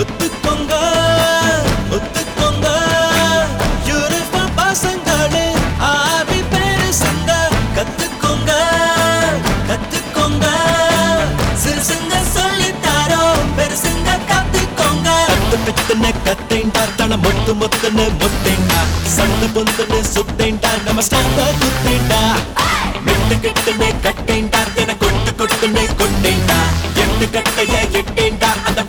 ஒத்துக்கோங்க கத்து பித்துன கத்தேண்டா தன மொட்டு மொத்துன்னு முத்தேண்டா சண்டு பொந்துன்னு சுத்தேண்டா நம்ம ஸ்டாண்ட குத்தேண்டா மெட்டு கெட்டுன்னு கட்டேண்டா தின கொட்டு கொட்டுன்னு கொண்டேண்டா எட்டு கட்டைய எட்டேண்டா அந்த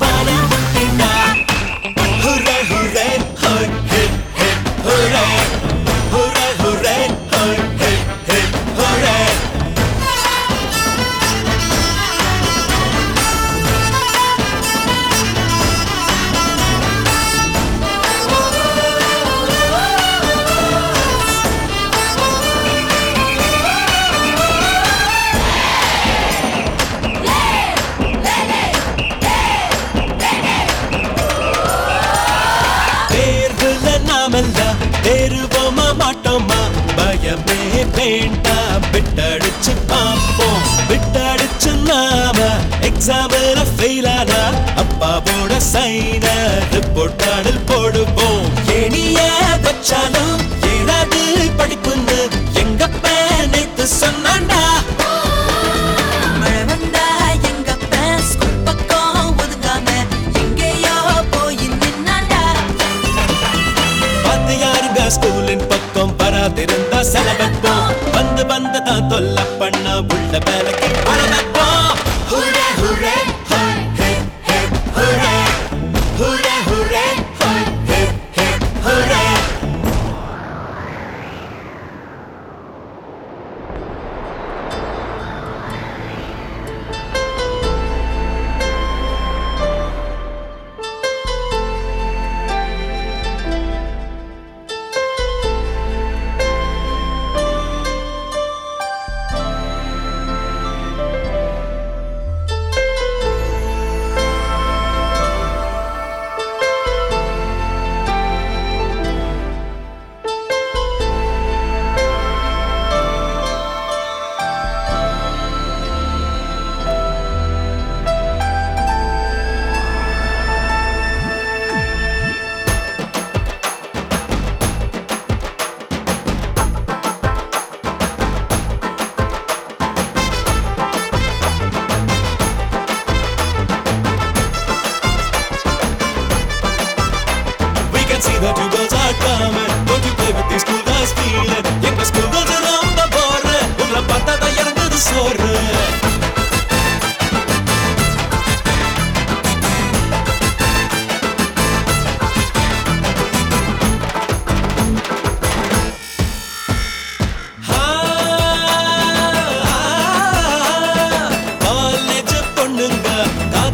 தேருவோமா மாட்டோமா? பயமே வேண்டாம் விட்டடிச்சு பார்ப்போம். விட்டடிச்சு நாம எக்ஸாமில் ஃபெயில் ஆனா அப்பாவோட சைன ரிப்போர்ட் கார்டில் போடுவோம். எணிய வச்சாலும் ஏறாது படிப்புன்னு எங்க பேனைத்து சொன்னாண்டா தொல்ல பண்ண உள்ள வேலைக்கு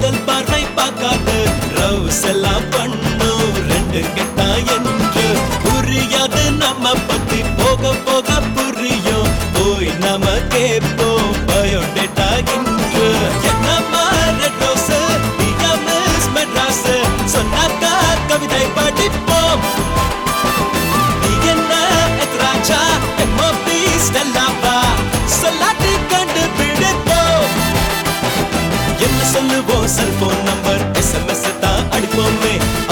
காதல் பார்வை பார்க்காத. ரவுஸ் எல்லாம் பண்ணும் ரெண்டு கெட்டா என்று புரியாது. நம்ம பத்தி போக போக புரியும். போய் நம்ம கேட்போம். பயோடேட்டா இன்று. என்னம்மா தான்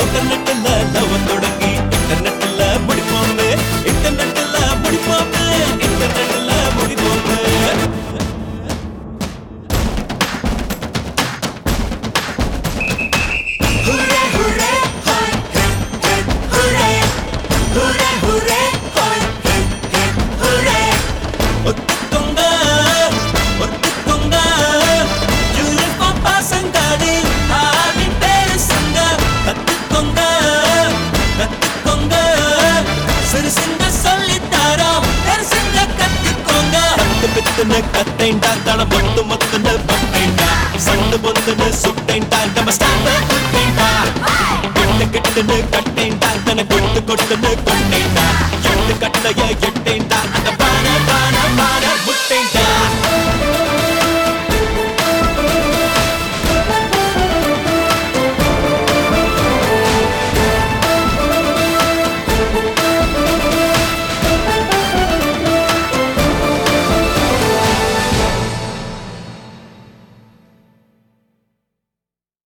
சிறுசுங்க சொல்லித்தாரோம் பெருசுங்க கத்துக்கோங்க. கத்து பித்துன்னு கத்தேண்டா தன மொத்து மொத்துன்னு பட்டேண்டா. சண்டு பொந்துன்னு சுட்டேண்டா நம்ம ஸ்டாண்ட குட்டேண்டா. கெட்டு கெட்டுன்னு கட்டேண்டா தன கொட்டு கொட்டுன்னு கொண்டேண்டா எட்டு கட்டைய எட்டேண்டா